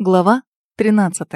Глава 13.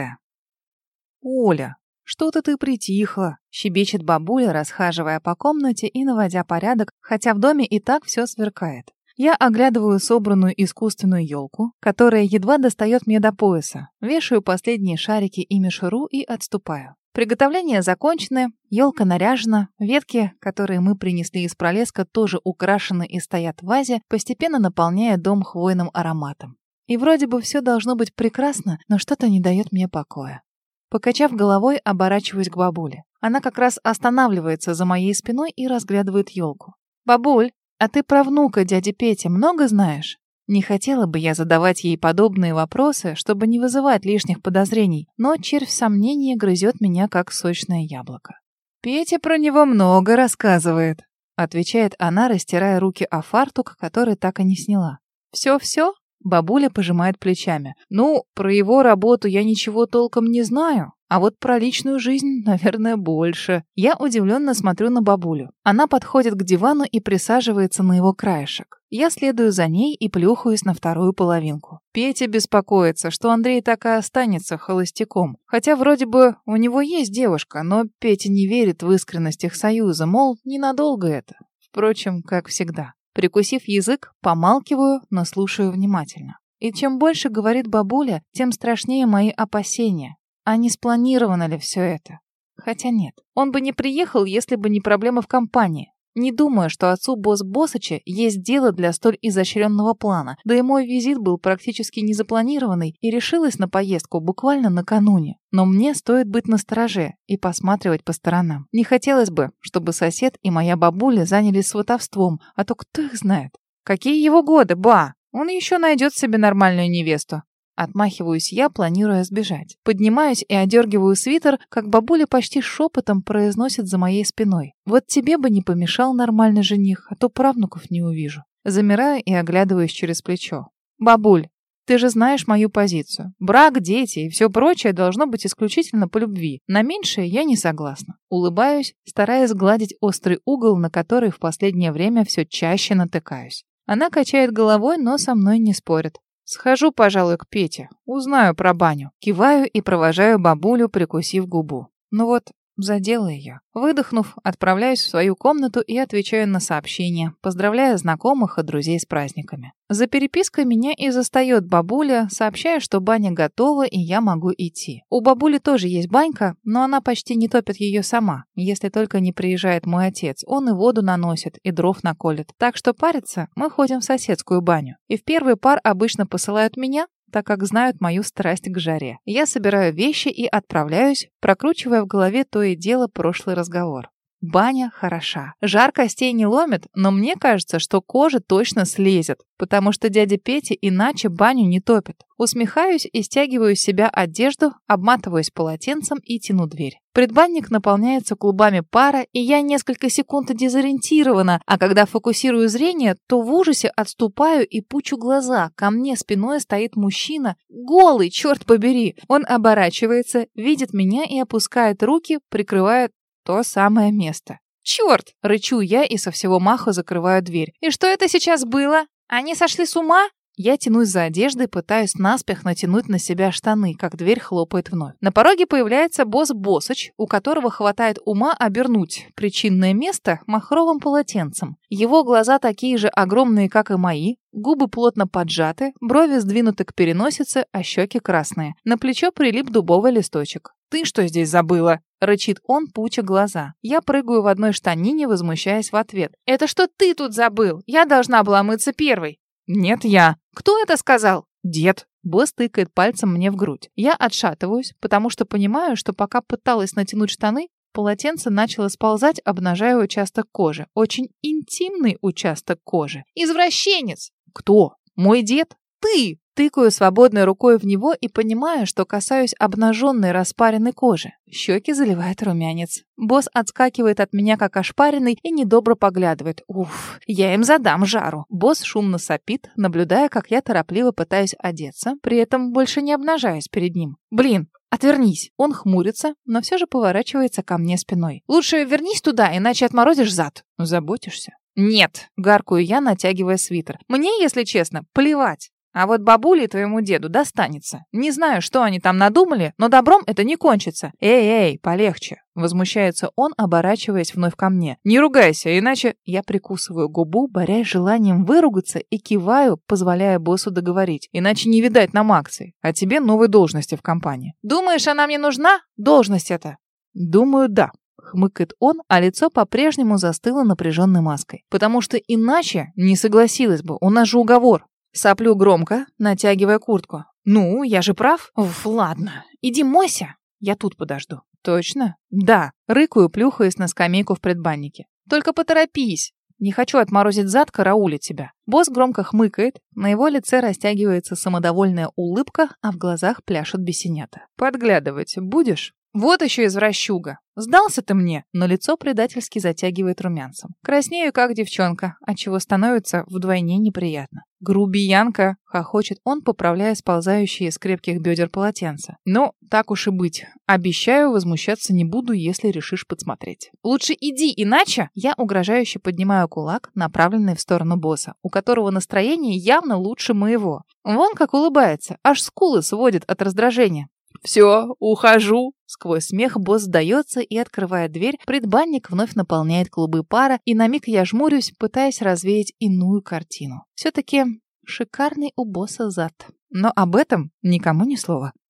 «Оля, что-то ты притихла», — щебечет бабуля, расхаживая по комнате и наводя порядок, хотя в доме и так все сверкает. Я оглядываю собранную искусственную елку, которая едва достает мне до пояса, вешаю последние шарики и мишуру и отступаю. Приготовления закончены, елка наряжена, ветки, которые мы принесли из пролеска, тоже украшены и стоят в вазе, постепенно наполняя дом хвойным ароматом. И вроде бы все должно быть прекрасно, но что-то не дает мне покоя. Покачав головой, оборачиваюсь к бабуле. Она как раз останавливается за моей спиной и разглядывает елку. «Бабуль, а ты про внука дяди Пети много знаешь?» Не хотела бы я задавать ей подобные вопросы, чтобы не вызывать лишних подозрений, но червь сомнения грызет меня, как сочное яблоко. «Петя про него много рассказывает», — отвечает она, растирая руки о фартук, который так и не сняла. «Все-все?» Бабуля пожимает плечами. «Ну, про его работу я ничего толком не знаю, а вот про личную жизнь, наверное, больше». Я удивленно смотрю на бабулю. Она подходит к дивану и присаживается на его краешек. Я следую за ней и плюхаюсь на вторую половинку. Петя беспокоится, что Андрей так и останется холостяком. Хотя вроде бы у него есть девушка, но Петя не верит в искренность их союза, мол, ненадолго это. Впрочем, как всегда. Прикусив язык, помалкиваю, но слушаю внимательно. И чем больше говорит бабуля, тем страшнее мои опасения. А не спланировано ли все это? Хотя нет. Он бы не приехал, если бы не проблемы в компании. Не думаю, что отцу босс Босыча есть дело для столь изощренного плана, да и мой визит был практически незапланированный и решилась на поездку буквально накануне. Но мне стоит быть настороже и посматривать по сторонам. Не хотелось бы, чтобы сосед и моя бабуля занялись сватовством, а то кто их знает. Какие его годы, ба? Он еще найдет себе нормальную невесту. Отмахиваюсь я, планируя сбежать. Поднимаюсь и одергиваю свитер, как бабуля почти шепотом произносит за моей спиной. Вот тебе бы не помешал нормальный жених, а то правнуков не увижу. Замираю и оглядываюсь через плечо. Бабуль, ты же знаешь мою позицию. Брак, дети и все прочее должно быть исключительно по любви. На меньшее я не согласна. Улыбаюсь, стараясь гладить острый угол, на который в последнее время все чаще натыкаюсь. Она качает головой, но со мной не спорит. Схожу, пожалуй, к Пете. Узнаю про баню. Киваю и провожаю бабулю, прикусив губу. Ну вот, задела ее. Выдохнув, отправляюсь в свою комнату и отвечаю на сообщения, поздравляя знакомых и друзей с праздниками. За перепиской меня и застает бабуля, сообщая, что баня готова и я могу идти. У бабули тоже есть банька, но она почти не топит ее сама, если только не приезжает мой отец. Он и воду наносит, и дров наколет. Так что париться мы ходим в соседскую баню. И в первый пар обычно посылают меня, так как знают мою страсть к жаре. Я собираю вещи и отправляюсь, прокручивая в голове то и дело прошлый разговор. Баня хороша. Жар костей не ломит, но мне кажется, что кожа точно слезет, потому что дядя Петя иначе баню не топит. Усмехаюсь и стягиваю с себя одежду, обматываюсь полотенцем и тяну дверь. Предбанник наполняется клубами пара, и я несколько секунд дезориентирована, а когда фокусирую зрение, то в ужасе отступаю и пучу глаза. Ко мне спиной стоит мужчина, голый, черт побери. Он оборачивается, видит меня и опускает руки, прикрывает то самое место. «Черт!» — рычу я и со всего маха закрываю дверь. «И что это сейчас было? Они сошли с ума?» Я тянусь за одеждой, пытаюсь наспех натянуть на себя штаны, как дверь хлопает вновь. На пороге появляется босс Босыч, у которого хватает ума обернуть причинное место махровым полотенцем. Его глаза такие же огромные, как и мои, губы плотно поджаты, брови сдвинуты к переносице, а щеки красные. На плечо прилип дубовый листочек. «Ты что здесь забыла?» — рычит он, пуча глаза. Я прыгаю в одной штанине, возмущаясь в ответ. «Это что ты тут забыл? Я должна была мыться первой». «Нет, я». «Кто это сказал?» «Дед». Босс тыкает пальцем мне в грудь. Я отшатываюсь, потому что понимаю, что пока пыталась натянуть штаны, полотенце начало сползать, обнажая участок кожи. Очень интимный участок кожи. «Извращенец!» «Кто? Мой дед?» «Ты!» Тыкаю свободной рукой в него и понимаю, что касаюсь обнаженной распаренной кожи. Щеки заливает румянец. Босс отскакивает от меня как ошпаренный и недобро поглядывает. Уф, я им задам жару. Босс шумно сопит, наблюдая, как я торопливо пытаюсь одеться, при этом больше не обнажаясь перед ним. Блин, «Отвернись!» Он хмурится, но все же поворачивается ко мне спиной. «Лучше вернись туда, иначе отморозишь зад». «Заботишься?» «Нет!» — гаркую я, натягивая свитер. «Мне, если честно, плевать. А вот бабуле и твоему деду достанется. Не знаю, что они там надумали, но добром это не кончится. Эй-эй, полегче. Возмущается он, оборачиваясь вновь ко мне. «Не ругайся, иначе...» Я прикусываю губу, борясь желанием выругаться и киваю, позволяя боссу договорить. «Иначе не видать нам акций, а тебе новой должности в компании». «Думаешь, она мне нужна? Должность эта?» «Думаю, да», хмыкает он, а лицо по-прежнему застыло напряженной маской. «Потому что иначе не согласилась бы, у нас же уговор». Соплю громко, натягивая куртку. «Ну, я же прав?» «Уф, ладно, иди мойся, я тут подожду». «Точно?» «Да». Рыкаю, плюхаясь на скамейку в предбаннике. «Только поторопись. Не хочу отморозить зад, караулить тебя». Босс громко хмыкает, на его лице растягивается самодовольная улыбка, а в глазах пляшут бесенята. «Подглядывать будешь?» Вот еще извращуга. Сдался ты мне, но лицо предательски затягивает румянцем. Краснею, как девчонка, отчего становится вдвойне неприятно. Грубиянка, хохочет он, поправляя сползающие с крепких бедер полотенца. Ну, так уж и быть. Обещаю, возмущаться не буду, если решишь подсмотреть. Лучше иди, иначе я угрожающе поднимаю кулак, направленный в сторону босса, у которого настроение явно лучше моего. Вон как улыбается, аж скулы сводит от раздражения. «Все, ухожу!» Сквозь смех босс сдается и, открывая дверь, предбанник вновь наполняет клубы пара, и на миг я жмурюсь, пытаясь развеять иную картину. Все-таки шикарный у босса зад. Но об этом никому ни слова.